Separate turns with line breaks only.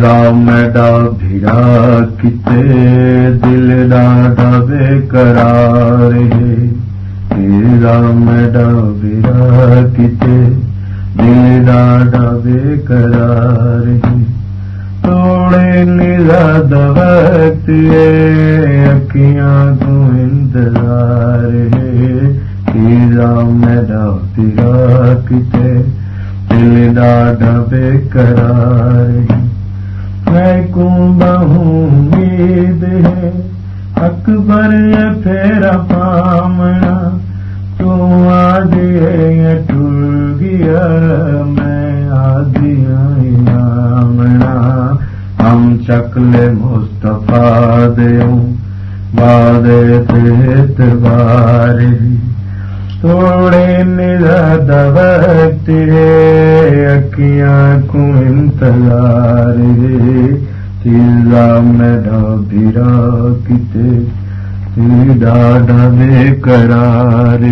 میڈا بھیڑا کتے دل ڈاڈا بے کرار تیرا میڈا بھیڑا کتے دل ڈاڈا بے کرار توڑے نزاد وقت اکیاں تو انتظار تیرا میڈا بھیڑا کتے دل ڈاڈا بے کرار میں کو بہو امید ہے۔ اکبر پھیرا پامنا، تو آدھی آج ٹر گیا میں آدیا نامنا ہم چکل مستفا دوں باد اعتبار توڑے نزاد وقت اکیاں کو انتظار تیزا میڈا بھیرا کتے ڈاڈا بے قرار